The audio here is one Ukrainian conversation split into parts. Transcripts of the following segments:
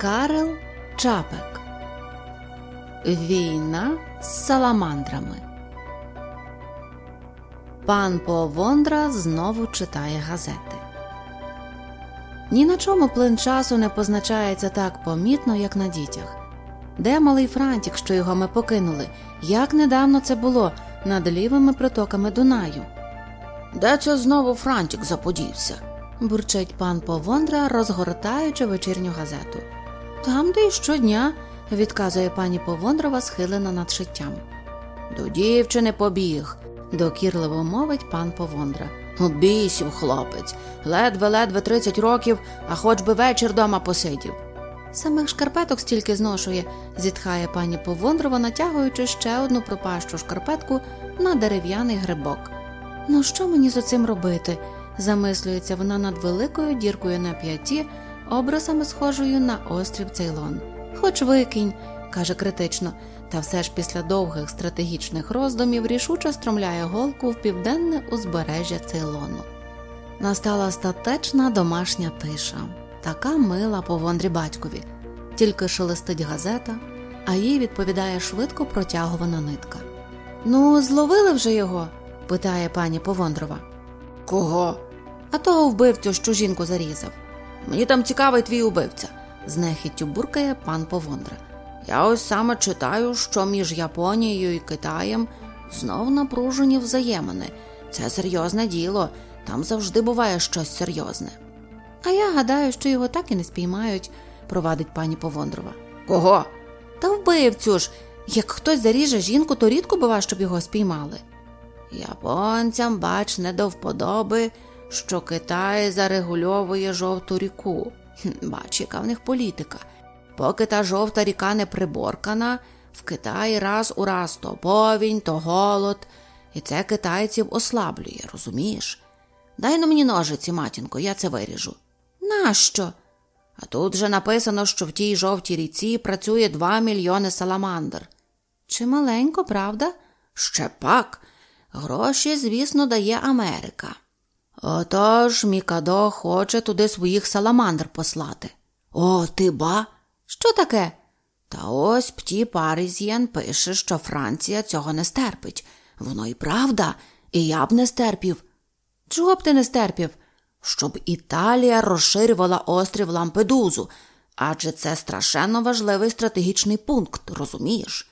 Карел Чапек Війна з саламандрами. Пан Повондра знову читає газети. Ні на чому плин часу не позначається так помітно, як на дітях. Де малий Франтік, що його ми покинули? Як недавно це було над лівими притоками Дунаю? Де це знову Франтік заподівся? бурчить пан Повондра, розгортаючи вечірню газету. Там, де й щодня, відказує пані Повондрова, схилена над шиттям. До дівчини побіг, докірливо мовить пан Повондра. Бісів, хлопець, ледве-ледве тридцять років, а хоч би вечір дома посидів. Самих шкарпеток стільки зношує, зітхає пані Повондрова, натягуючи ще одну пропащу шкарпетку на дерев'яний грибок. Ну, що мені з оцим робити? замислюється вона над великою діркою на п'яті, образами схожою на острів Цейлон. Хоч викинь, каже критично, та все ж після довгих стратегічних роздумів рішуче стромляє голку в південне узбережжя Цейлону. Настала статечна домашня тиша, така мила по вондрі батькові, тільки шелестить газета, а їй відповідає швидко протягувана нитка. Ну, зловили вже його? питає пані Повондрова. Кого? А того вбивцю, що жінку зарізав. Мені там цікавий твій убивця, з буркає пан Повондра. Я ось саме читаю, що між Японією і Китаєм знов напружені взаємини. Це серйозне діло, там завжди буває щось серйозне. А я гадаю, що його так і не спіймають, провадить пані Повондрова. Кого? Та вбивцю ж. Як хтось заріже жінку, то рідко бува, щоб його спіймали. Японцям, бач, не до вподоби, що Китай зарегульовує жовту ріку. Бач, яка в них політика. Поки та жовта ріка не приборкана, в Китаї раз у раз то повінь, то голод, і це китайців ослаблює, розумієш? Дай на мені ножиці, матінко, я це виріжу. Нащо? А тут же написано, що в тій жовтій ріці працює два мільйони саламандр. Чи маленько, правда? Ще пак. Гроші, звісно, дає Америка. Отож Мікадо хоче туди своїх саламандр послати. О, ти ба? Що таке? Та ось пті Паризієн пише, що Франція цього не стерпить. Воно і правда, і я б не стерпів. Чого б ти не стерпів? Щоб Італія розширювала острів Лампедузу, адже це страшенно важливий стратегічний пункт, розумієш?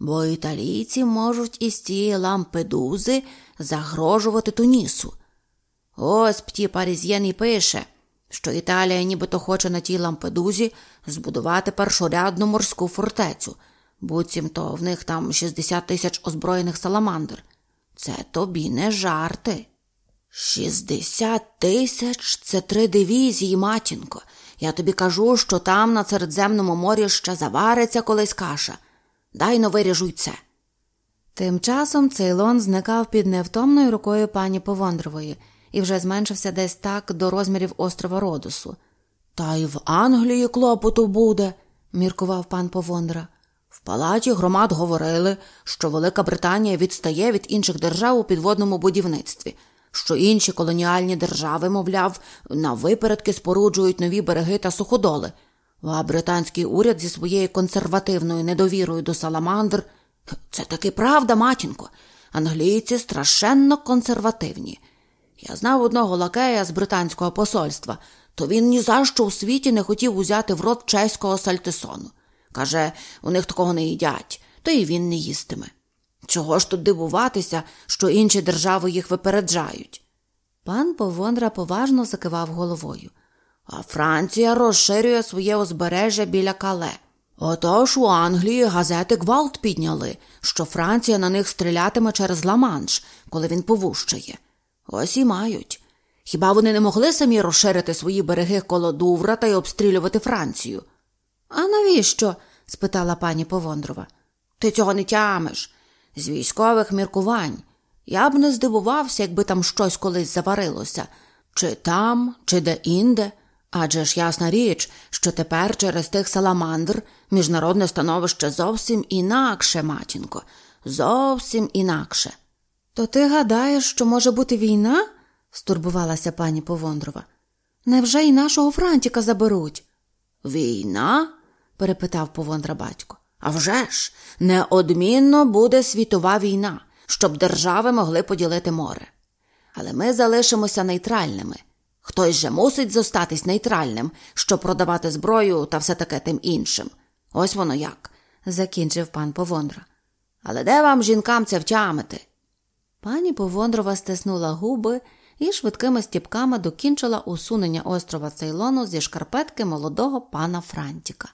Бо італійці можуть із цієї Лампедузи загрожувати Тунісу. Ось пті Паризьєн і пише, що Італія нібито хоче на тій Лампедузі збудувати першорядну морську фортецю, буцімто в них там 60 тисяч озброєних саламандр. Це тобі не жарти. 60 тисяч це три дивізії, матінко. Я тобі кажу, що там на Середземному морі ще завариться колись каша. Дай но виріжуй це. Тим часом Цейлон зникав під невтомною рукою пані Повондрової і вже зменшився десь так до розмірів острова Родосу. Та й в Англії клопоту буде, міркував пан Повондра. В палаті громад говорили, що Велика Британія відстає від інших держав у підводному будівництві, що інші колоніальні держави, мовляв, на випередки споруджують нові береги та суходоли, а британський уряд зі своєю консервативною недовірою до саламандр це таки правда, матінко. Англійці страшенно консервативні. Я знав одного лакея з британського посольства, то він ні за що у світі не хотів узяти в рот чеського сальтисону. Каже, у них такого не їдять, то і він не їстиме. Чого ж тут дивуватися, що інші держави їх випереджають? Пан Повондра поважно закивав головою. А Франція розширює своє узбережжя біля кале. Отож у Англії газети гвалт підняли, що Франція на них стрілятиме через Ла-Манш, коли він повущає. Ось і мають. Хіба вони не могли самі розширити свої береги коло Дувра та й обстрілювати Францію? А навіщо? спитала пані Повондрова. Ти цього не тямиш. З військових міркувань. Я б не здивувався, якби там щось колись заварилося, чи там, чи де інде. Адже ж ясна річ, що тепер через тих саламандр міжнародне становище зовсім інакше, матінко, зовсім інакше. То ти гадаєш, що може бути війна? стурбувалася пані Повондрова. Невже й нашого Франтіка заберуть? Війна? перепитав Повондра батько. «А вже ж, неодмінно буде світова війна, щоб держави могли поділити море. Але ми залишимося нейтральними. Хтось же мусить зостатись нейтральним, щоб продавати зброю та все таке тим іншим. Ось воно як, закінчив пан Повондра. Але де вам, жінкам, це втямити? Пані Повондрова стиснула губи і швидкими стіпками докінчила усунення острова Цейлону зі шкарпетки молодого пана Франтіка.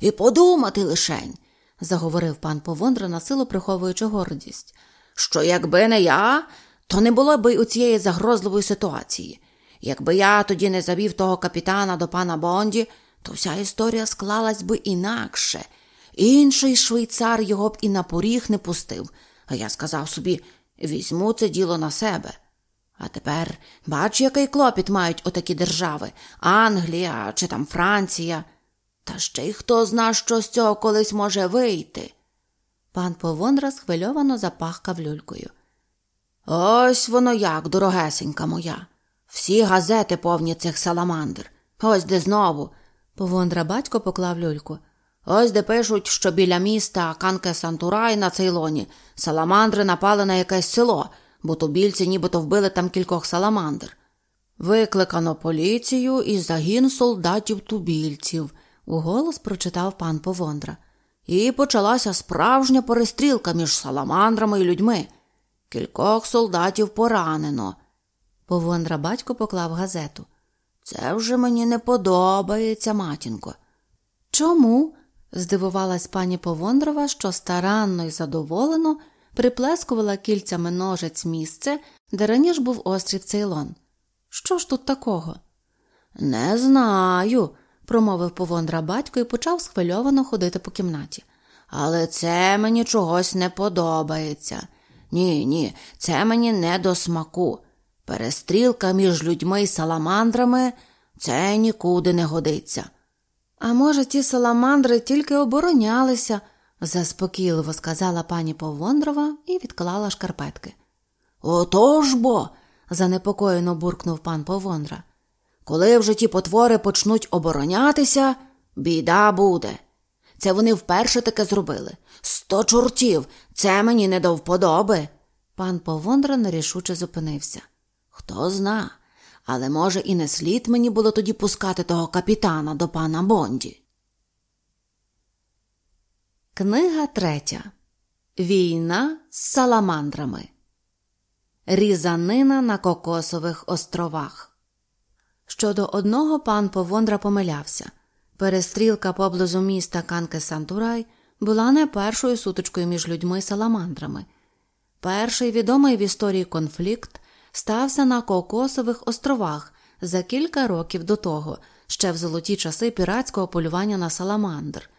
І подумати лишень, заговорив пан Повондра, на силу приховуючи гордість, що якби не я, то не було б і у цієї загрозливої ситуації. Якби я тоді не завів того капітана до пана Бонді, то вся історія склалась би інакше. Інший швейцар його б і на поріг не пустив, а я сказав собі візьму це діло на себе. А тепер бач, який клопіт мають отакі держави Англія чи там Франція. Та ще й хто зна, що з цього колись може вийти. Пан Повондра схвильовано запахкав люлькою. Ось воно як, дорогесенька моя. Всі газети повні цих саламандр. Ось де знову. Повондра батько поклав люльку. Ось де пишуть, що біля міста Канке Сантурай на Цейлоні саламандри напали на якесь село, бо тубільці нібито вбили там кількох саламандр. Викликано поліцію і загін солдатів тубільців, уголос прочитав пан Повондра. І почалася справжня перестрілка між саламандрами і людьми. Кількох солдатів поранено. Повондра батько поклав газету. Це вже мені не подобається, матінко. Чому? Здивувалась пані Повондрова, що старанно і задоволено приплескувала кільцями ножець місце, де раніше був острів Цейлон. Що ж тут такого? Не знаю, промовив Повондра батько і почав схвильовано ходити по кімнаті. Але це мені чогось не подобається. Ні, ні, це мені не до смаку. Перестрілка між людьми і саламандрами це нікуди не годиться. А може, ті саламандри тільки оборонялися, заспокійливо сказала пані Повондрова і відклала шкарпетки. Отож бо, занепокоєно буркнув пан Повондра. Коли вже ті потвори почнуть оборонятися, біда буде. Це вони вперше таке зробили. Сто чортів, це мені не до вподоби. Пан Повондра нерішуче зупинився. Хто зна, але, може, і не слід мені було тоді пускати того капітана до пана Бонді. Книга третя Війна з саламандрами. Різанина на Кокосових островах. Щодо одного пан Повондра помилявся. Перестрілка поблизу міста Канке Сантурай була не першою сутичкою між людьми саламандрами. Перший відомий в історії конфлікт стався на Кокосових островах за кілька років до того, ще в золоті часи піратського полювання на саламандр.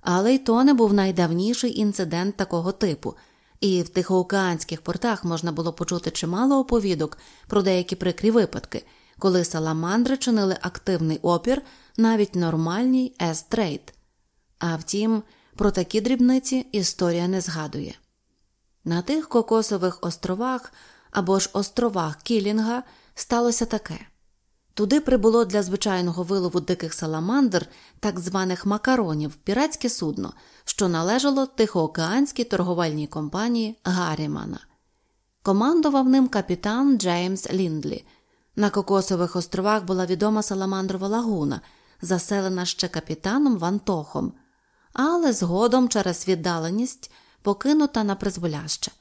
Але й то не був найдавніший інцидент такого типу, і в тихоокеанських портах можна було почути чимало оповідок про деякі прикрі випадки, коли саламандри чинили активний опір навіть нормальній S-Trade. А втім, про такі дрібниці історія не згадує. На тих кокосових островах або ж островах Кілінга сталося таке. Туди прибуло для звичайного вилову диких саламандр, так званих макаронів, піратське судно, що належало Тихоокеанській торговельній компанії Гаррімана. Командував ним капітан Джеймс Ліндлі. На Кокосових островах була відома саламандрова лагуна, заселена ще капітаном Вантохом, але згодом через віддаленість покинута на призволяще.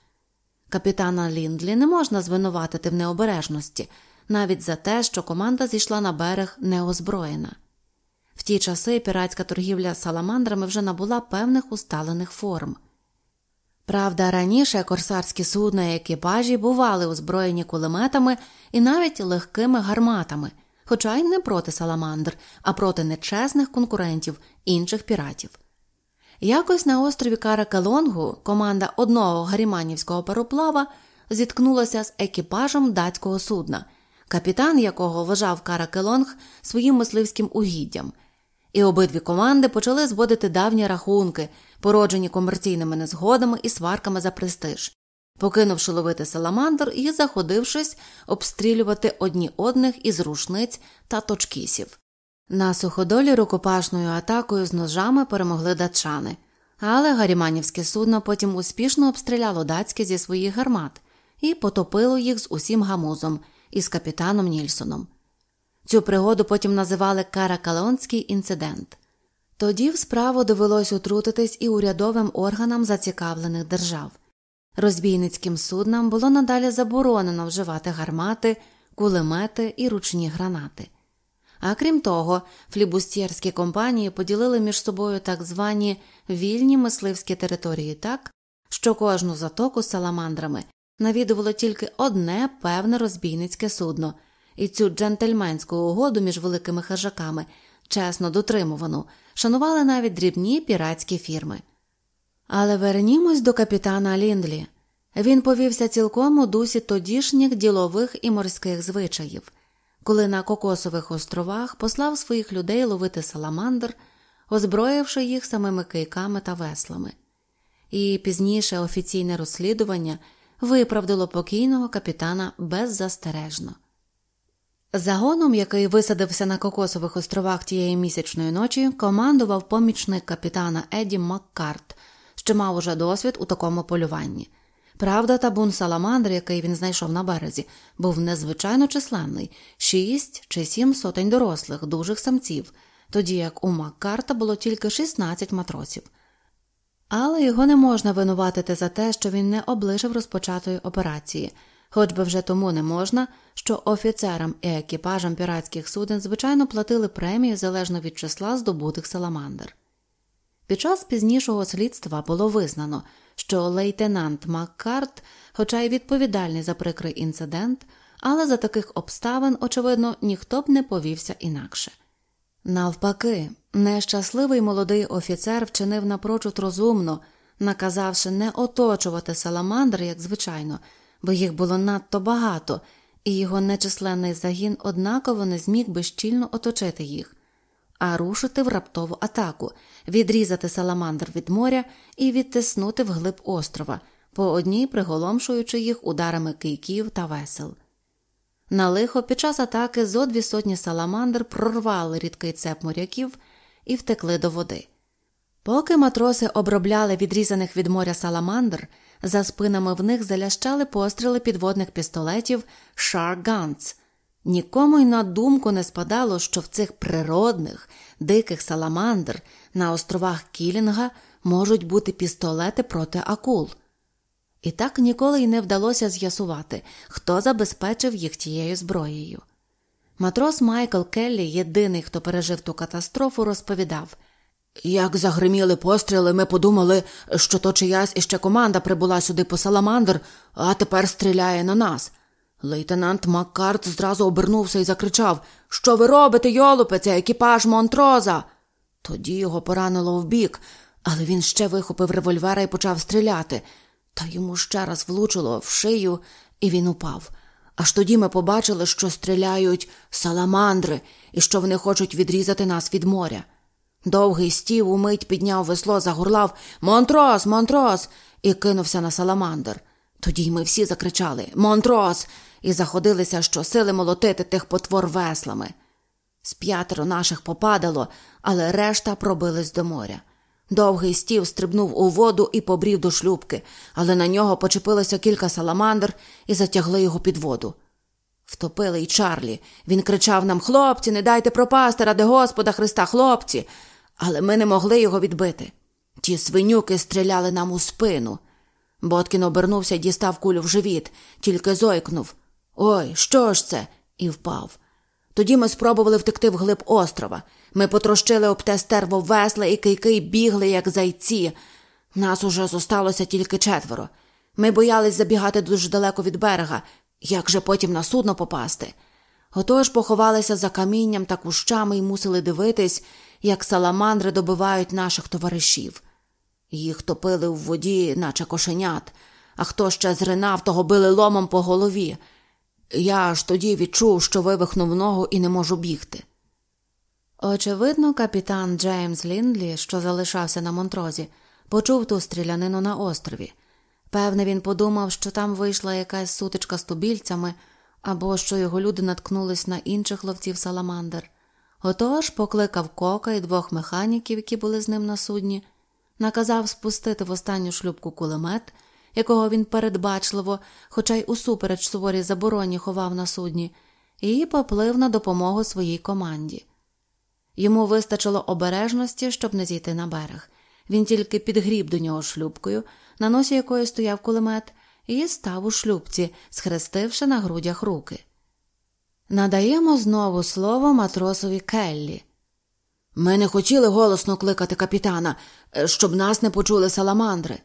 Капітана Ліндлі не можна звинуватити в необережності, навіть за те, що команда зійшла на берег неозброєна. В ті часи піратська торгівля саламандрами вже набула певних усталених форм. Правда, раніше корсарські судна і екіпажі бували озброєні кулеметами і навіть легкими гарматами, хоча й не проти саламандр, а проти нечесних конкурентів інших піратів. Якось на острові Каракалонгу команда одного гаріманівського пароплава зіткнулася з екіпажем датського судна, капітан якого вважав Каракелонг своїм мисливським угіддям, і обидві команди почали зводити давні рахунки, породжені комерційними незгодами і сварками за престиж, покинувши ловити саламандр і заходившись обстрілювати одні одних із рушниць та точкісів. На суходолі рукопашною атакою з ножами перемогли датчани, але гаріманівське судно потім успішно обстріляло датське зі своїх гармат і потопило їх з усім гамузом із капітаном Нільсоном. Цю пригоду потім називали Каракалонський інцидент. Тоді в справу довелось утрутитись і урядовим органам зацікавлених держав. Розбійницьким суднам було надалі заборонено вживати гармати, кулемети і ручні гранати. А крім того, флібустєрські компанії поділили між собою так звані вільні мисливські території так, що кожну затоку з саламандрами навідувало тільки одне певне розбійницьке судно, і цю джентльменську угоду між великими хижаками, чесно дотримувану, шанували навіть дрібні піратські фірми. Але вернімось до капітана Ліндлі. Він повівся цілком у дусі тодішніх ділових і морських звичаїв, коли на Кокосових островах послав своїх людей ловити саламандр, озброївши їх самими кийками та веслами. І пізніше офіційне розслідування виправдало покійного капітана беззастережно. Загоном, який висадився на Кокосових островах тієї місячної ночі, командував помічник капітана Еді Маккарт, що мав уже досвід у такому полюванні. Правда, табун саламандр, який він знайшов на березі, був незвичайно численний шість чи сім сотень дорослих, дужих самців, тоді як у Маккарта було тільки 16 матросів. Але його не можна винуватити за те, що він не облишив розпочатої операції, хоч би вже тому не можна, що офіцерам і екіпажам піратських суден звичайно платили премії залежно від числа здобутих саламандр. Під час пізнішого слідства було визнано, що лейтенант Маккарт, хоча й відповідальний за прикрий інцидент, але за таких обставин, очевидно, ніхто б не повівся інакше. Навпаки, нещасливий молодий офіцер вчинив напрочуд розумно, наказавши не оточувати саламандр, як звичайно, бо їх було надто багато, і його нечисленний загін однаково не зміг би щільно оточити їх, а рушити в раптову атаку, відрізати саламандр від моря і відтиснути вглиб острова, по одній приголомшуючи їх ударами кийків та весел. На лихо під час атаки зо дві сотні саламандр прорвали рідкий цеп моряків і втекли до води. Поки матроси обробляли відрізаних від моря саламандр, за спинами в них залящали постріли підводних пістолетів Shark. Нікому й на думку не спадало, що в цих природних, диких саламандр на островах Кілінга можуть бути пістолети проти акул. І так ніколи й не вдалося з'ясувати, хто забезпечив їх тією зброєю. Матрос Майкл Келлі, єдиний, хто пережив ту катастрофу, розповідав як загриміли постріли, ми подумали, що то чиясь іще команда прибула сюди по саламандр, а тепер стріляє на нас. Лейтенант Маккарт зразу обернувся і закричав Що ви робите, йолупе, це екіпаж Монтроза? Тоді його поранило в бік, але він ще вихопив револьвера і почав стріляти. Та йому ще раз влучило в шию, і він упав. Аж тоді ми побачили, що стріляють саламандри і що вони хочуть відрізати нас від моря. Довгий Стів умить підняв весло, загорлав Монтрос, Монтрос! і кинувся на саламандр. Тоді ми всі закричали Монтрос! І заходилися щосили молотити тих потвор веслами. З п'ятеро наших попадало, але решта пробились до моря. Довгий Стів стрибнув у воду і побрів до шлюпки, але на нього почепилося кілька саламандр і затягли його під воду. Втопили й Чарлі. Він кричав нам Хлопці, не дайте пропасти ради Господа Христа, хлопці. Але ми не могли його відбити. Ті свинюки стріляли нам у спину. Боткін обернувся і дістав кулю в живіт, тільки зойкнув Ой, що ж це? і впав. Тоді ми спробували втекти вглиб острова. Ми потрощили об те стерво весла і кийки бігли, як зайці. Нас уже зосталося тільки четверо. Ми боялись забігати дуже далеко від берега, як же потім на судно попасти. Отож поховалися за камінням та кущами і мусили дивитись, як саламандри добивають наших товаришів. Їх топили в воді, наче кошенят, а хто ще зринав, того били ломом по голові. Я аж тоді відчув, що вивихнув ногу і не можу бігти. Очевидно, капітан Джеймс Ліндлі, що залишався на монтрозі, почув ту стрілянину на острові. Певне, він подумав, що там вийшла якась сутичка з тубільцями, або що його люди наткнулись на інших ловців саламандр. Отож покликав кока і двох механіків, які були з ним на судні, наказав спустити в останню шлюбку кулемет, якого він передбачливо, хоча й усупереч суворій забороні ховав на судні, і поплив на допомогу своїй команді. Йому вистачило обережності, щоб не зійти на берег. Він тільки підгріб до нього шлюбкою, на носі якої стояв кулемет, і став у шлюбці, схрестивши на грудях руки. Надаємо знову слово матросові Келлі. Ми не хотіли голосно кликати капітана, е, щоб нас не почули саламандри.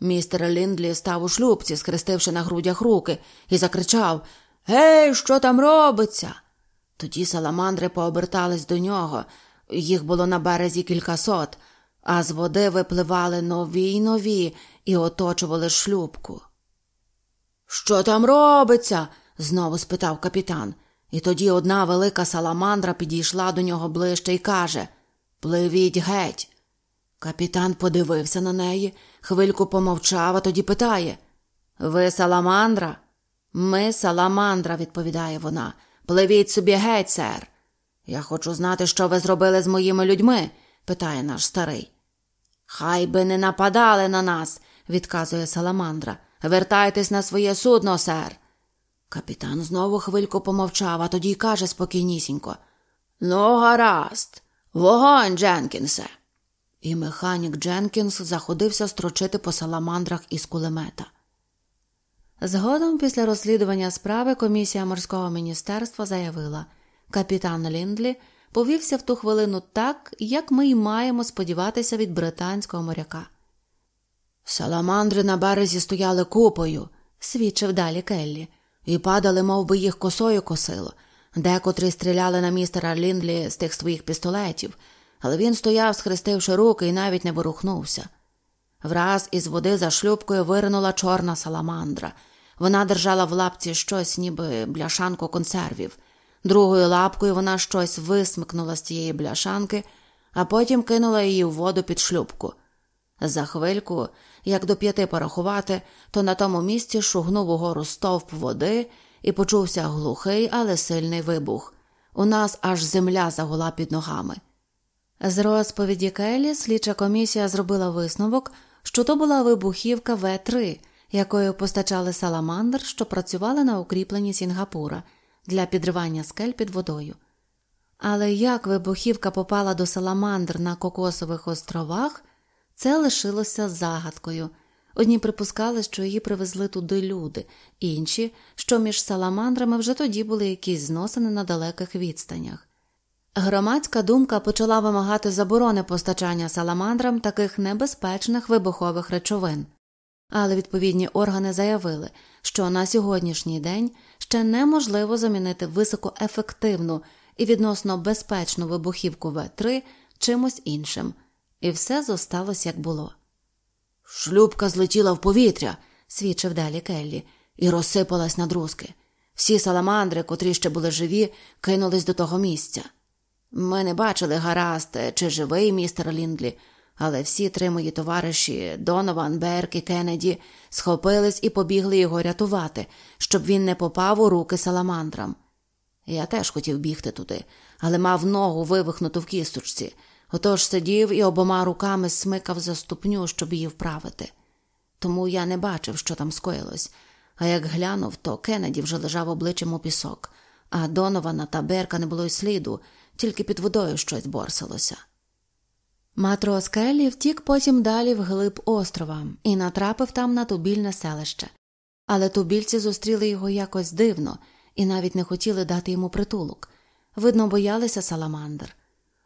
Містер Ліндлі став у шлюбці, схрестивши на грудях руки, і закричав Гей, що там робиться? Тоді саламандри пообертались до нього, їх було на березі кількасот, а з води випливали нові й нові і оточували шлюбку. Що там робиться? знову спитав капітан. І тоді одна велика саламандра підійшла до нього ближче і каже Пливіть геть. Капітан подивився на неї, хвильку помовчав, а тоді питає Ви саламандра? Ми саламандра, відповідає вона. Пливіть собі геть, сер. Я хочу знати, що ви зробили з моїми людьми, питає наш старий. Хай би не нападали на нас, відказує саламандра. Вертайтесь на своє судно, сер. Капітан знову хвильку помовчав, а тоді й каже спокійнісінько Ну, гаразд, вогонь, Дженкінсе. І механік Дженкінс заходився строчити по саламандрах із кулемета. Згодом, після розслідування справи, комісія морського міністерства заявила, капітан Ліндлі повівся в ту хвилину так, як ми й маємо сподіватися від британського моряка. Саламандри на березі стояли купою, свідчив далі Келлі, і падали, мов би, їх косою косило. Декотрі стріляли на містера Ліндлі з тих своїх пістолетів, але він стояв, схрестивши руки, і навіть не ворухнувся. Враз із води за шлюбкою виринула чорна саламандра. Вона держала в лапці щось, ніби бляшанку консервів. Другою лапкою вона щось висмикнула з цієї бляшанки, а потім кинула її в воду під шлюбку. За хвильку, як до п'яти порахувати, то на тому місці шугнув угору стовп води і почувся глухий, але сильний вибух. У нас аж земля загула під ногами. З розповіді Келлі слідча комісія зробила висновок, що то була вибухівка В3, якою постачали саламандр, що працювали на укріпленні Сінгапура для підривання скель під водою. Але як вибухівка попала до саламандр на Кокосових островах, це лишилося загадкою. Одні припускали, що її привезли туди люди, інші, що між саламандрами вже тоді були якісь зносини на далеких відстанях. Громадська думка почала вимагати заборони постачання саламандрам таких небезпечних вибухових речовин, але відповідні органи заявили, що на сьогоднішній день ще неможливо замінити високоефективну і відносно безпечну вибухівку В3 чимось іншим, і все зосталось як було. Шлюбка злетіла в повітря, свідчив далі Келлі, і розсипалась на друзки. Всі саламандри, котрі ще були живі, кинулись до того місця. Ми не бачили гаразд, чи живий містер Ліндлі, але всі три мої товариші Донован, Берк і Кеннеді, схопились і побігли його рятувати, щоб він не попав у руки саламандрам. Я теж хотів бігти туди, але мав ногу вивихнуту в кісточці, отож сидів і обома руками смикав за ступню, щоб її вправити. Тому я не бачив, що там скоїлось, а як глянув, то Кеннеді вже лежав обличчям у пісок, а Донована та Берка не було й сліду, тільки під водою щось борсилося. Матрос Келлі втік потім далі вглиб острова і натрапив там на тубільне селище, але тубільці зустріли його якось дивно і навіть не хотіли дати йому притулок. Видно, боялися саламандр.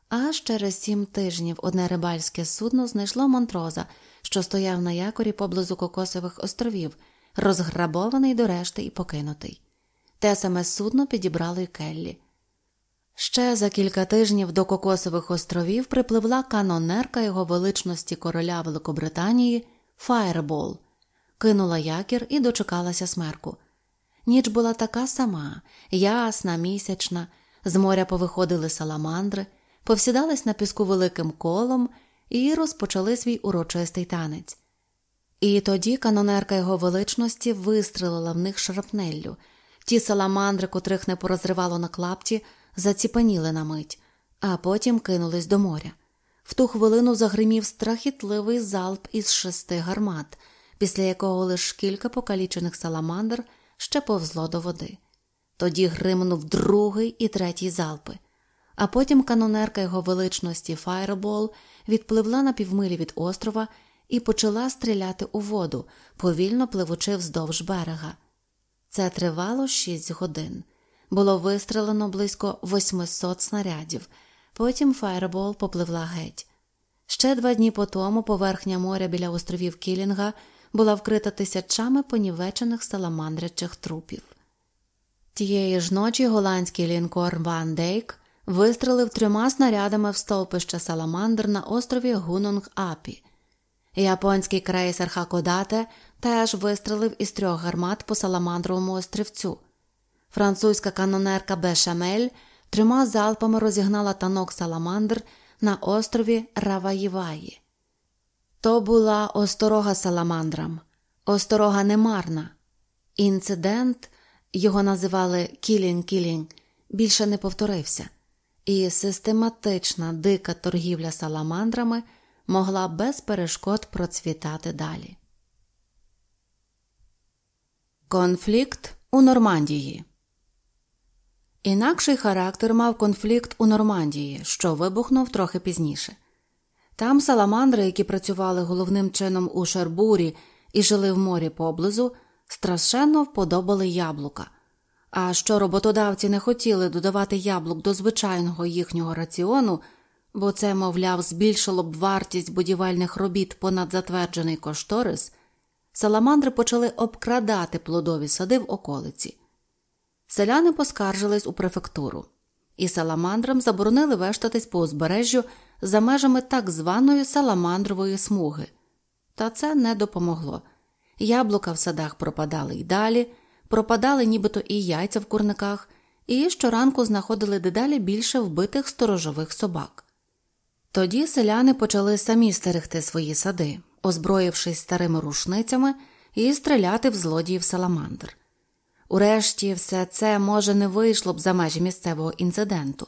Аж через сім тижнів одне рибальське судно знайшло Монтроза, що стояв на якорі поблизу Кокосових островів, розграбований до решти і покинутий. Те саме судно підібрало й Келлі. Ще за кілька тижнів до Кокосових островів припливла канонерка його величності короля Великобританії Фаєрбол, кинула якір і дочекалася смерку. Ніч була така сама, ясна, місячна, з моря повиходили саламандри, повсідались на піску великим колом і розпочали свій урочистий танець. І тоді канонерка його величності вистрелила в них шрапнеллю. Ті саламандри, котрих не порозривало на клапті, заціпаніли на мить, а потім кинулись до моря. В ту хвилину загримів страхітливий залп із шести гармат, після якого лиш кілька покалічених саламандр ще повзло до води. Тоді гримнув другий і третій залпи, а потім канонерка його величності Файербол відпливла на півмилі від острова і почала стріляти у воду, повільно пливучи вздовж берега. Це тривало шість годин. Було вистрелено близько 800 снарядів. Потім Фаєрбол попливла геть. Ще два дні по тому поверхня моря біля островів Кілінга була вкрита тисячами понівечених саламандрячих трупів. Тієї ж ночі голландський лінкор Ван Дейк вистрелив трьома снарядами в стовпище Саламандр на острові Гунунг Апі. Японський крейсер Хакодате теж вистрелив із трьох гармат по Саламандровому острівцю. Французька канонерка Бешамель трьома залпами розігнала танок Саламандр на острові Раваїваї. То була осторога Саламандрам, осторога немарна. Інцидент, його називали Кілін-Кілін, більше не повторився, і систематична дика торгівля саламандрами могла без перешкод процвітати далі. Конфлікт у Нормандії Інакший характер мав конфлікт у Нормандії, що вибухнув трохи пізніше. Там саламандри, які працювали головним чином у Шербурі і жили в морі поблизу, страшенно вподобали яблука. А що роботодавці не хотіли додавати яблук до звичайного їхнього раціону, бо це, мовляв, збільшило б вартість будівельних робіт понад затверджений кошторис, саламандри почали обкрадати плодові сади в околиці. Селяни поскаржились у префектуру, і саламандрам заборонили вештатись по узбережжю за межами так званої саламандрової смуги. Та це не допомогло. Яблука в садах пропадали й далі, пропадали нібито і яйця в курниках, і щоранку знаходили дедалі більше вбитих сторожових собак. Тоді селяни почали самі стерегти свої сади, озброївшись старими рушницями і стріляти в злодіїв саламандр. Урешті все це, може, не вийшло б за межі місцевого інциденту,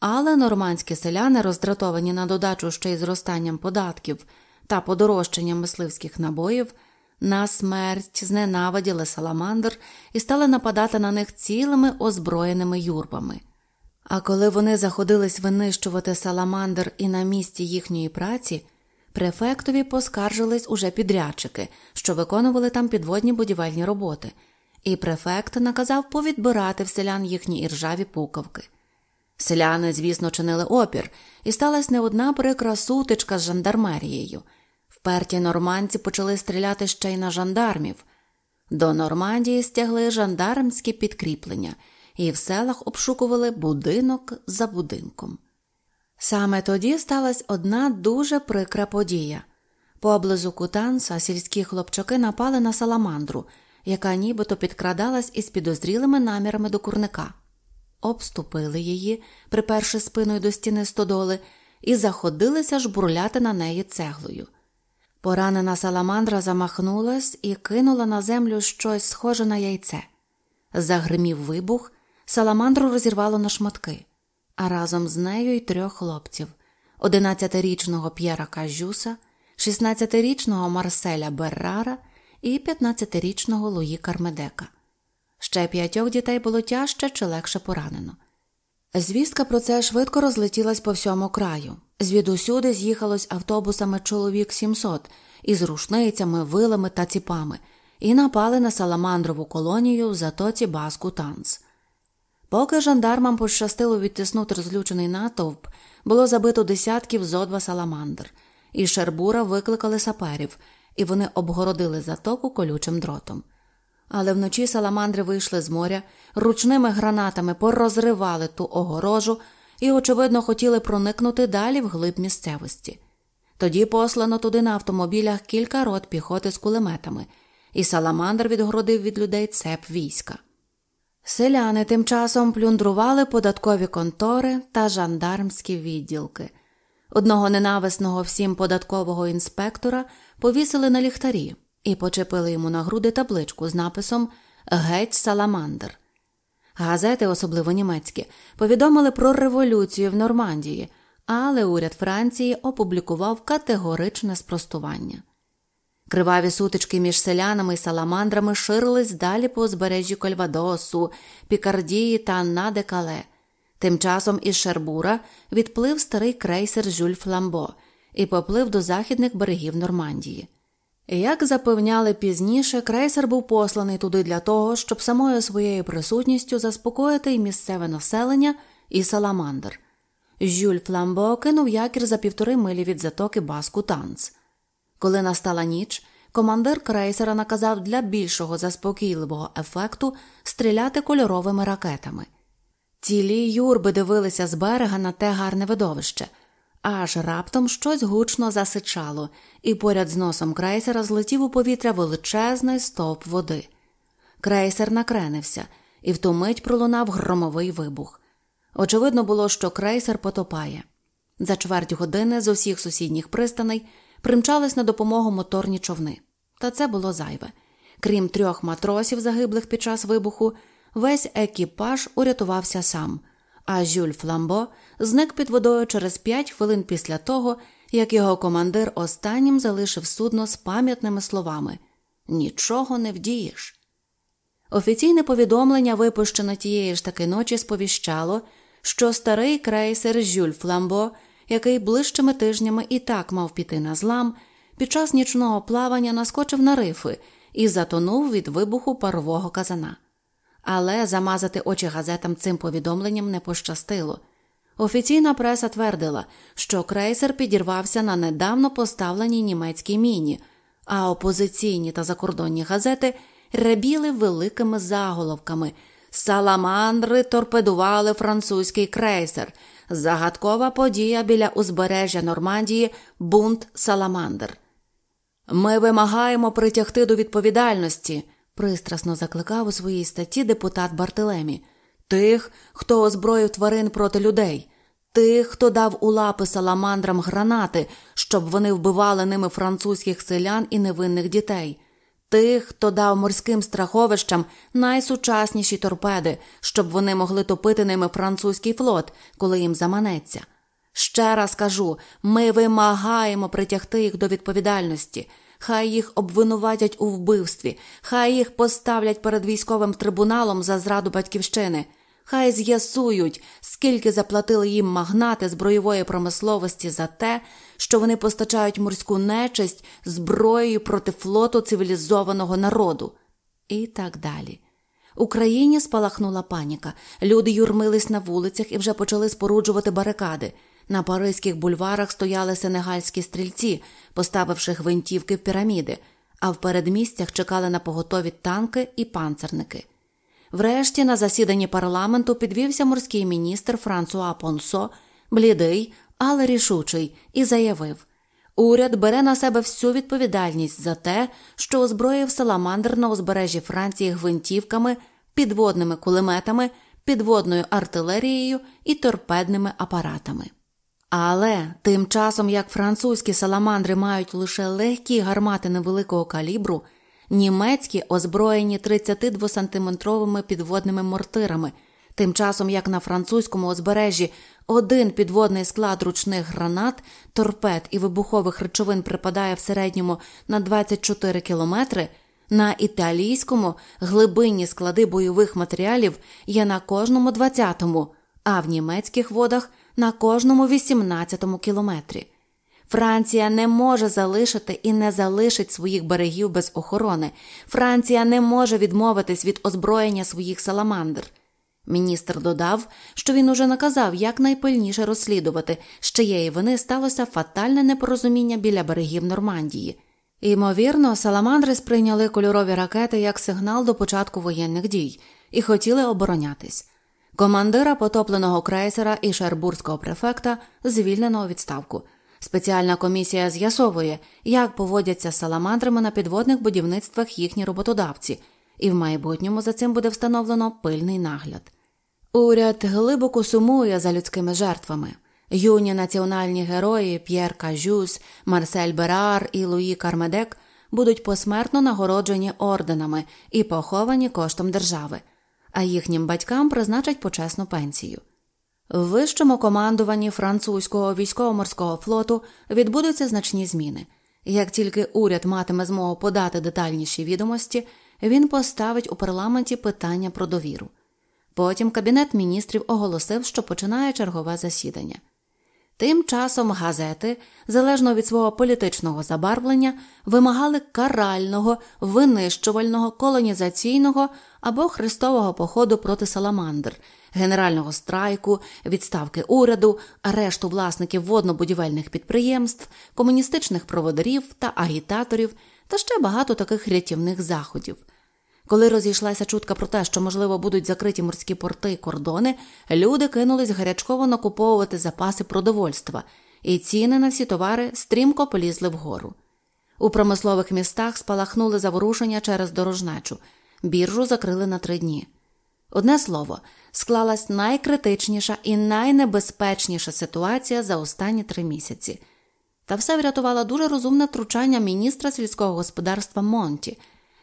але нормандські селяни, роздратовані на додачу ще й зростанням податків та подорожчанням мисливських набоїв, на смерть зненавиділи саламандр і стали нападати на них цілими озброєними юрбами. А коли вони заходились винищувати саламандр і на місці їхньої праці, префектові поскаржились уже підрядчики, що виконували там підводні будівельні роботи і префект наказав повідбирати в селян їхні іржаві пукавки. Селяни, звісно, чинили опір, і сталася не одна прикра сутичка з жандармерією. Вперті нормандці почали стріляти ще й на жандармів. До Нормандії стягли жандармські підкріплення і в селах обшукували будинок за будинком. Саме тоді сталася одна дуже прикра подія. Поблизу Кутанса сільські хлопчаки напали на саламандру яка нібито підкрадалась із підозрілими намірами до курника, обступили її, приперши спиною до стіни стодоли, і заходилися жбурляти на неї цеглою. Поранена саламандра замахнулась і кинула на землю щось схоже на яйце. Загримів вибух, саламандру розірвало на шматки, а разом з нею й трьох хлопців: одинадцятирічного П'єра Кажюса, шістнадцятирічного Марселя Беррара і 15-річного Луї Кармедека. Ще п'ятьох дітей було тяжче чи легше поранено. Звістка про це швидко розлетілась по всьому краю. Звідусюди з'їхалось автобусами чоловік 700 із рушницями, вилами та ціпами і напали на саламандрову колонію в затоці Баску Танц. Поки жандармам пощастило відтиснути розлючений натовп, було забито десятків зо два саламандр, і Шербура викликали саперів, і вони обгородили затоку колючим дротом. Але вночі саламандри вийшли з моря, ручними гранатами порозривали ту огорожу і, очевидно, хотіли проникнути далі в глиб місцевості. Тоді послано туди на автомобілях кілька рот піхоти з кулеметами, і саламандр відгородив від людей цеп війська. Селяни тим часом плюндрували податкові контори та жандармські відділки. Одного ненависного всім податкового інспектора повісили на ліхтарі і почепили йому на груди табличку з написом Геть Саламандр. Газети, особливо німецькі, повідомили про революцію в Нормандії, але уряд Франції опублікував категоричне спростування. Криваві сутички між селянами і саламандрами ширились далі по узбережжі Кальвадосу, Пікардії та Па-де-Кале. Тим часом із Шербура відплив старий крейсер Жюль Фламбо і поплив до західних берегів Нормандії. Як запевняли пізніше, крейсер був посланий туди для того, щоб самою своєю присутністю заспокоїти і місцеве населення і саламандр. Жюль Фламбо кинув якір за півтори милі від затоки Баску Танц. Коли настала ніч, командир крейсера наказав для більшого заспокійливого ефекту стріляти кольоровими ракетами. Цілі юрби дивилися з берега на те гарне видовище, аж раптом щось гучно засичало, і поряд з носом крейсера злетів у повітря величезний стовп води. Крейсер накренився, і в ту мить пролунав громовий вибух. Очевидно було, що крейсер потопає. За чверть години з усіх сусідніх пристаней примчались на допомогу моторні човни. Та це було зайве. Крім трьох матросів, загиблих під час вибуху, весь екіпаж урятувався сам, а Жюль Фламбо зник під водою через п'ять хвилин після того, як його командир останнім залишив судно з пам'ятними словами Нічого не вдієш. Офіційне повідомлення, випущене тієї ж таки ночі, сповіщало, що старий крейсер Жюль Фламбо який ближчими тижнями і так мав піти на злам, під час нічного плавання наскочив на рифи і затонув від вибуху парового казана. Але замазати очі газетам цим повідомленням не пощастило. Офіційна преса твердила, що крейсер підірвався на недавно поставленій німецькій міні, а опозиційні та закордонні газети ребіли великими заголовками. Саламандри торпедували французький крейсер. Загадкова подія біля узбережжя Нормандії бунт Саламандр. Ми вимагаємо притягти до відповідальності, пристрасно закликав у своїй статті депутат Бартелемі, тих, хто озброїв тварин проти людей, тих, хто дав у лапи саламандрам гранати, щоб вони вбивали ними французьких селян і невинних дітей. Тих, хто дав морським страховищам найсучасніші торпеди, щоб вони могли топити ними французький флот, коли їм заманеться. Ще раз кажу ми вимагаємо притягти їх до відповідальності. Хай їх обвинуватять у вбивстві, хай їх поставлять перед військовим трибуналом за зраду батьківщини. Хай з'ясують, скільки заплатили їм магнати збройової промисловості за те, що вони постачають морську нечисть зброєю проти флоту цивілізованого народу. І так далі. Україні спалахнула паніка. Люди юрмились на вулицях і вже почали споруджувати барикади. На паризьких бульварах стояли сенегальські стрільці, поставивши гвинтівки в піраміди, а в передмістях чекали на поготові танки і панцерники. Врешті на засіданні парламенту підвівся морський міністр Франсуа Понсо, блідий, але рішучий, і заявив: уряд бере на себе всю відповідальність за те, що озброїв саламандр на узбережжі Франції гвинтівками, підводними кулеметами, підводною артилерією і торпедними апаратами. Але тим часом як французькі саламандри мають лише легкі гармати невеликого калібру. Німецькі озброєні 32-сантиметровими підводними мортирами, тим часом як на французькому узбережжі один підводний склад ручних гранат, торпед і вибухових речовин припадає в середньому на 24 кілометри, на італійському глибинні склади бойових матеріалів є на кожному 20-му, а в німецьких водах на кожному 18-му кілометрі. Франція не може залишити і не залишить своїх берегів без охорони. Франція не може відмовитись від озброєння своїх саламандр. Міністр додав, що він уже наказав якнайпильніше розслідувати, з чиєї вини сталося фатальне непорозуміння біля берегів Нормандії. Ймовірно, саламандри сприйняли кольорові ракети як сигнал до початку воєнних дій і хотіли оборонятись. Командира потопленого крейсера і шербурзького префекта звільнено у відставку. Спеціальна комісія з'ясовує, як поводяться з саламандрами на підводних будівництвах їхні роботодавці, і в майбутньому за цим буде встановлено пильний нагляд. Уряд глибоко сумує за людськими жертвами. Юні національні герої П'єр Кажюс, Марсель Берар і Луї Кармедек будуть посмертно нагороджені орденами і поховані коштом держави. А їхнім батькам призначать почесну пенсію. В вищому командуванні французького військово-морського флоту відбудуться значні зміни. Як тільки уряд матиме змогу подати детальніші відомості, він поставить у парламенті питання про довіру. Потім Кабінет міністрів оголосив, що починає чергове засідання. Тим часом газети, залежно від свого політичного забарвлення, вимагали карального, винищувального, колонізаційного або хрестового походу проти саламандр, генерального страйку, відставки уряду, арешту власників водно-будівельних підприємств, комуністичних проводарів та агітаторів та ще багато таких рятівних заходів. Коли розійшлася чутка про те, що, можливо, будуть закриті морські порти й кордони, люди кинулись гарячково накуповувати запаси продовольства, і ціни на всі товари стрімко полізли вгору. У промислових містах спалахнули заворушення через дорожнечу, біржу закрили на три дні. Одне слово, склалась найкритичніша і найнебезпечніша ситуація за останні три місяці. Та все врятувало дуже розумне втручання міністра сільського господарства Монті.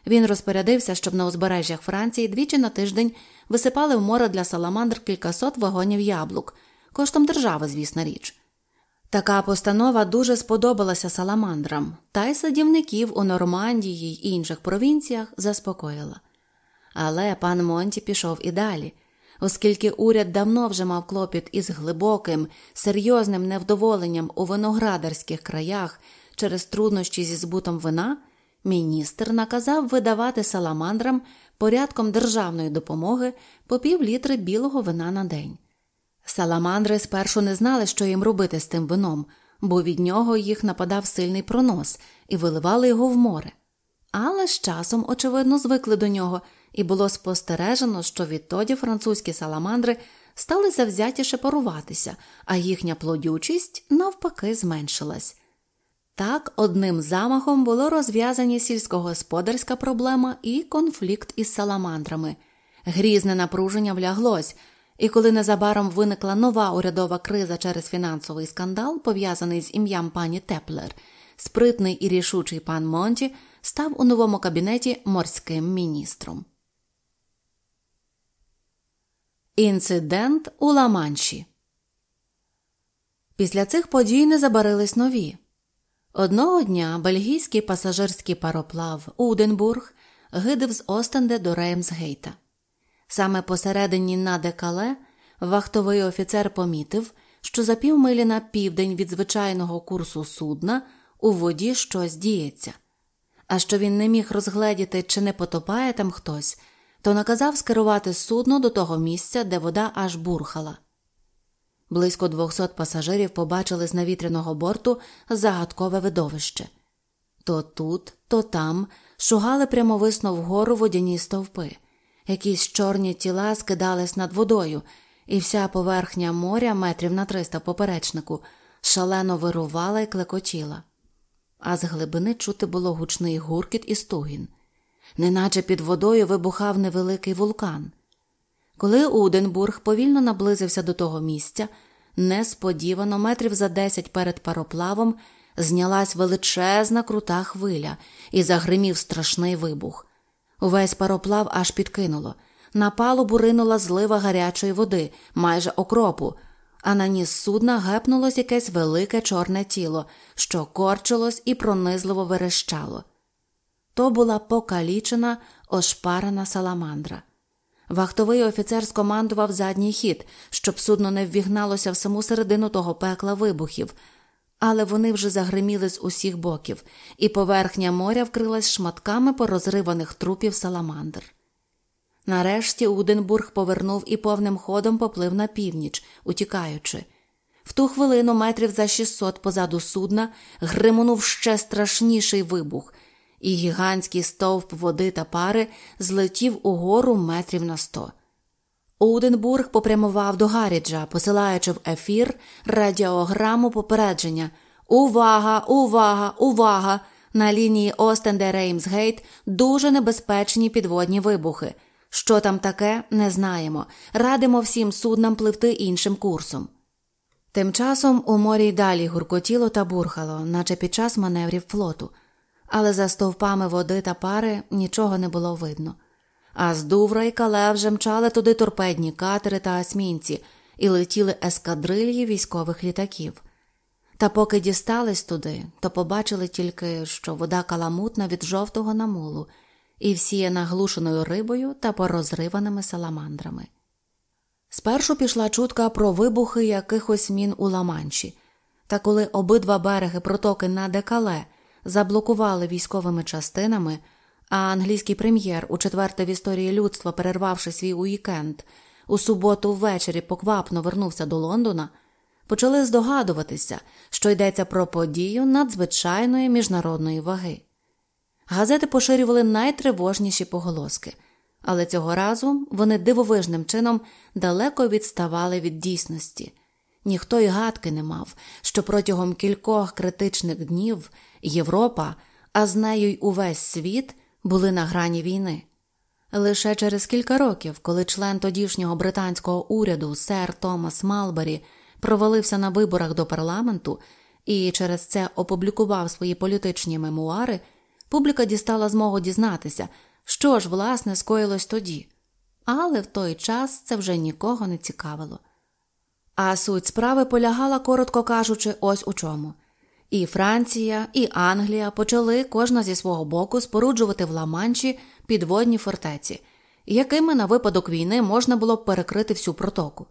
Він розпорядився, щоб на узбережжях Франції двічі на тиждень висипали в море для саламандр кількасот вагонів яблук, коштом держави, звісна річ. Така постанова дуже сподобалася саламандрам, та й садівників у Нормандії й інших провінціях заспокоїла. Але пан Монті пішов і далі, оскільки уряд давно вже мав клопіт із глибоким, серйозним невдоволенням у виноградарських краях через труднощі зі збутом вина. Міністр наказав видавати саламандрам порядком державної допомоги по пів літри білого вина на день. Саламандри спершу не знали, що їм робити з тим вином, бо від нього їх нападав сильний пронос і виливали його в море. Але з часом, очевидно, звикли до нього, і було спостережено, що відтоді французькі саламандри стали завзятіше паруватися, а їхня плодючість навпаки зменшилась. Так, одним замахом було розв'язані сільськогосподарська проблема і конфлікт із саламандрами. Грізне напруження вляглось, і коли незабаром виникла нова урядова криза через фінансовий скандал, пов'язаний з ім'ям пані Теплер, спритний і рішучий пан Монті став у новому кабінеті морським міністром. Інцидент у Ла-Манші Після цих подій не забарились нові. Одного дня бельгійський пасажирський пароплав Уденбург гидив з Остенде до Реймсгейта. Саме посередині на декале вахтовий офіцер помітив, що за півмилі на південь від звичайного курсу судна у воді щось діється, а що він не міг розгледіти, чи не потопає там хтось, то наказав скерувати судно до того місця, де вода аж бурхала. Близько двохсот пасажирів побачили з навітряного борту загадкове видовище. То тут, то там шугали прямовисно вгору водяні стовпи, якісь чорні тіла скидались над водою, і вся поверхня моря, метрів на триста в поперечнику, шалено вирувала і клекотіла. А з глибини чути було гучний гуркіт і стугін, неначе під водою вибухав невеликий вулкан. Коли Уденбург повільно наблизився до того місця, несподівано, метрів за десять перед пароплавом, знялась величезна крута хвиля і загримів страшний вибух. Увесь пароплав аж підкинуло. На палубу ринула злива гарячої води, майже окропу, а на ніс судна гепнулось якесь велике чорне тіло, що корчилось і пронизливо верещало. То була покалічена, ошпарена саламандра. Вахтовий офіцер скомандував задній хід, щоб судно не ввігналося в саму середину того пекла вибухів, але вони вже загриміли з усіх боків, і поверхня моря вкрилась шматками порозриваних трупів саламандр. Нарешті Уденбург повернув і повним ходом поплив на північ, утікаючи. В ту хвилину метрів за 600 позаду судна гримонув ще страшніший вибух, і гігантський стовп води та пари злетів угору метрів на сто. Уденбург попрямував до Гаріджа, посилаючи в ефір радіограму попередження Увага, увага, увага! На лінії Остенде Реймсгейт дуже небезпечні підводні вибухи. Що там таке, не знаємо. Радимо всім суднам пливти іншим курсом. Тим часом у морі й далі гуркотіло та бурхало, наче під час маневрів флоту але за стовпами води та пари нічого не було видно. а з Дувра і Кале вже мчали туди торпедні катери та асмінці і летіли ескадрильї військових літаків. Та поки дістались туди, то побачили тільки, що вода каламутна від жовтого намулу і всіяна глушеною рибою та порозриваними саламандрами. Спершу пішла чутка про вибухи якихось мін у Ламанші, та коли обидва береги протоки на Декале заблокували військовими частинами, а англійський прем'єр, у четверте в історії людства, перервавши свій уікенд, у суботу ввечері поквапно вернувся до Лондона, почали здогадуватися, що йдеться про подію надзвичайної міжнародної ваги. Газети поширювали найтривожніші поголоски, але цього разу вони дивовижним чином далеко відставали від дійсності. Ніхто й гадки не мав, що протягом кількох критичних днів Європа, а з нею й увесь світ були на грані війни. Лише через кілька років, коли член тодішнього британського уряду сер Томас Малбері провалився на виборах до парламенту і через це опублікував свої політичні мемуари, публіка дістала змогу дізнатися, що ж власне скоїлось тоді. Але в той час це вже нікого не цікавило. А суть справи полягала, коротко кажучи, ось у чому. І Франція, і Англія почали кожна зі свого боку споруджувати в Ла-Манші підводні фортеці, якими на випадок війни можна було б перекрити всю протоку.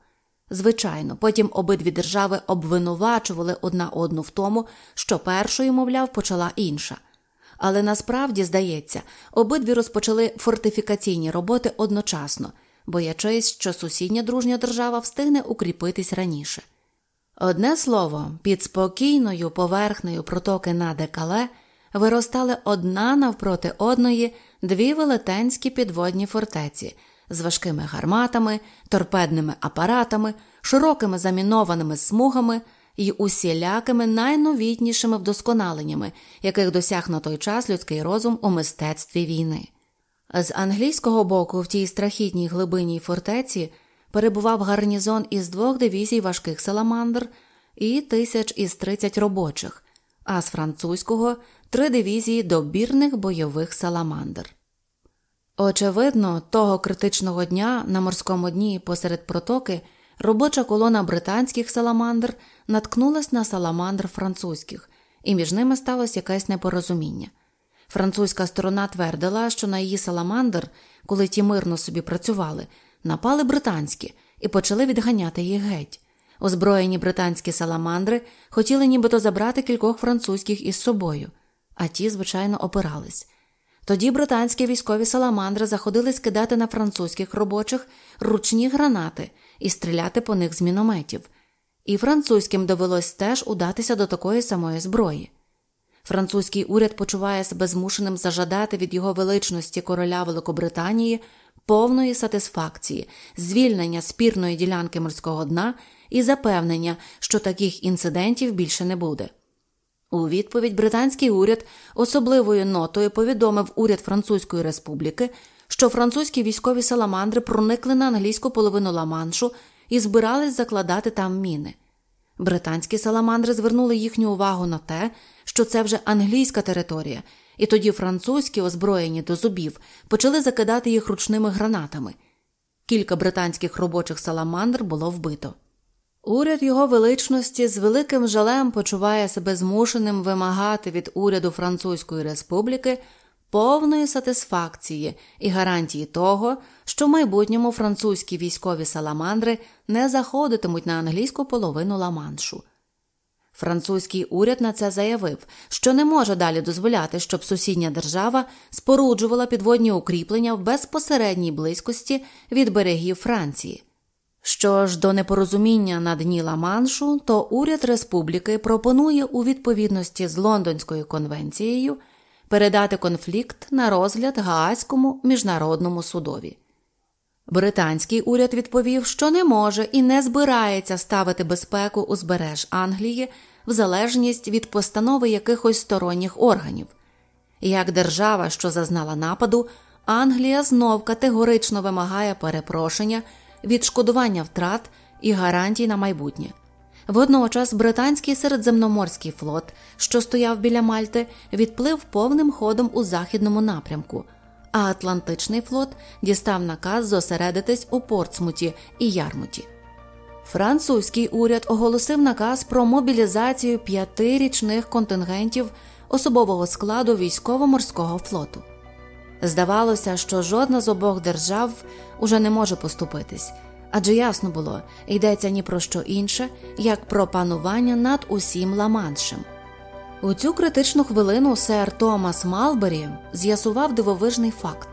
Звичайно, потім обидві держави обвинувачували одна одну в тому, що першою, мовляв, почала інша. Але насправді, здається, обидві розпочали фортифікаційні роботи одночасно, боячись, що сусідня дружня держава встигне укріпитись раніше. Одне слово, під спокійною поверхнею протоки на декале виростали одна навпроти одної дві велетенські підводні фортеці з важкими гарматами, торпедними апаратами, широкими замінованими смугами і усілякими найновітнішими вдосконаленнями, яких досяг на той час людський розум у мистецтві війни. З англійського боку в тій страхітній глибинній фортеці перебував гарнізон із двох дивізій важких саламандр і тисяч із тридцять робочих, а з французького три дивізії добірних бойових саламандр. Очевидно, того критичного дня на морському дні посеред протоки робоча колона британських саламандр наткнулась на саламандр французьких, і між ними сталося якесь непорозуміння. Французька сторона твердила, що на її саламандр, коли ті мирно собі працювали, напали британські і почали відганяти їх геть. Озброєні британські саламандри хотіли нібито забрати кількох французьких із собою, а ті, звичайно, опирались. Тоді британські військові саламандри заходили скидати на французьких робочих ручні гранати і стріляти по них з мінометів, і французьким довелось теж удатися до такої самої зброї. Французький уряд почуває себе змушеним зажадати від його величності короля Великобританії повної сатисфакції, звільнення спірної ділянки морського дна і запевнення, що таких інцидентів більше не буде. У відповідь британський уряд особливою нотою повідомив уряд Французької республіки, що французькі військові саламандри проникли на англійську половину Ла-Маншу і збирались закладати там міни. Британські саламандри звернули їхню увагу на те, що це вже англійська територія, і тоді французькі, озброєні до зубів, почали закидати їх ручними гранатами. Кілька британських робочих саламандр було вбито. Уряд його величності з великим жалем почуває себе змушеним вимагати від уряду Французької Республіки повної сатисфакції і гарантії того, що в майбутньому французькі військові саламандри не заходитимуть на англійську половину Ла-Маншу. Французький уряд на це заявив, що не може далі дозволяти, щоб сусідня держава споруджувала підводні укріплення в безпосередній близькості від берегів Франції. Що ж до непорозуміння на дні Ла-Маншу, то уряд республіки пропонує у відповідності з Лондонською конвенцією передати конфлікт на розгляд Гаазькому міжнародному судові. Британський уряд відповів, що не може і не збирається ставити безпеку узбереж Англії в залежність від постанови якихось сторонніх органів. Як держава, що зазнала нападу, Англія знов категорично вимагає перепрошення, відшкодування втрат і гарантій на майбутнє. Водночас британський середземноморський флот, що стояв біля Мальти, відплив повним ходом у західному напрямку а Атлантичний флот дістав наказ зосередитись у Портсмуті і Ярмуті. Французький уряд оголосив наказ про мобілізацію п'яти річних контингентів особового складу військово-морського флоту. Здавалося, що жодна з обох держав уже не може поступитись, адже ясно було, йдеться ні про що інше, як про панування над усім Ла-Маншем. У цю критичну хвилину сер Томас Малбері з'ясував дивовижний факт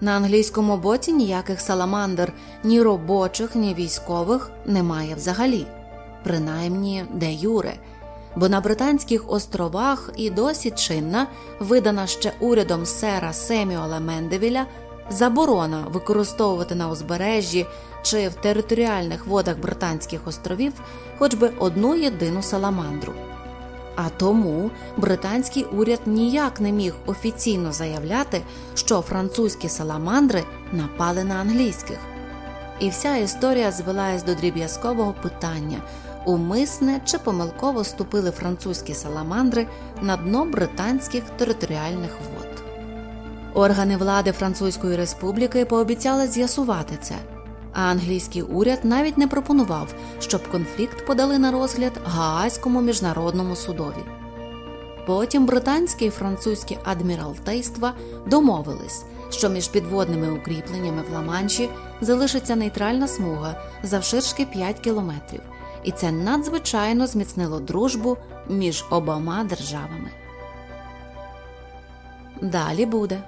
на англійському боці ніяких саламандр, ні робочих, ні військових немає взагалі, принаймні де юре. Бо на Британських островах і досі чинна, видана ще урядом сера Семюела Мендевіля, заборона використовувати на узбережжі чи в територіальних водах Британських островів хоч би одну єдину саламандру. А тому британський уряд ніяк не міг офіційно заявляти, що французькі саламандри напали на англійських. І вся історія звелась до дріб'язкового питання умисне чи помилково ступили французькі саламандри на дно британських територіальних вод. Органи влади Французької республіки пообіцяли з'ясувати це а англійський уряд навіть не пропонував, щоб конфлікт подали на розгляд Гаазькому міжнародному судові. Потім британське і французьке адміралтейства домовились, що між підводними укріпленнями в Ла-Манші залишиться нейтральна смуга завширшки 5 кілометрів, і це надзвичайно зміцнило дружбу між обома державами. Далі буде.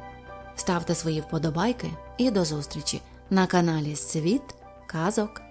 Ставте свої вподобайки і до зустрічі на каналі Світ казок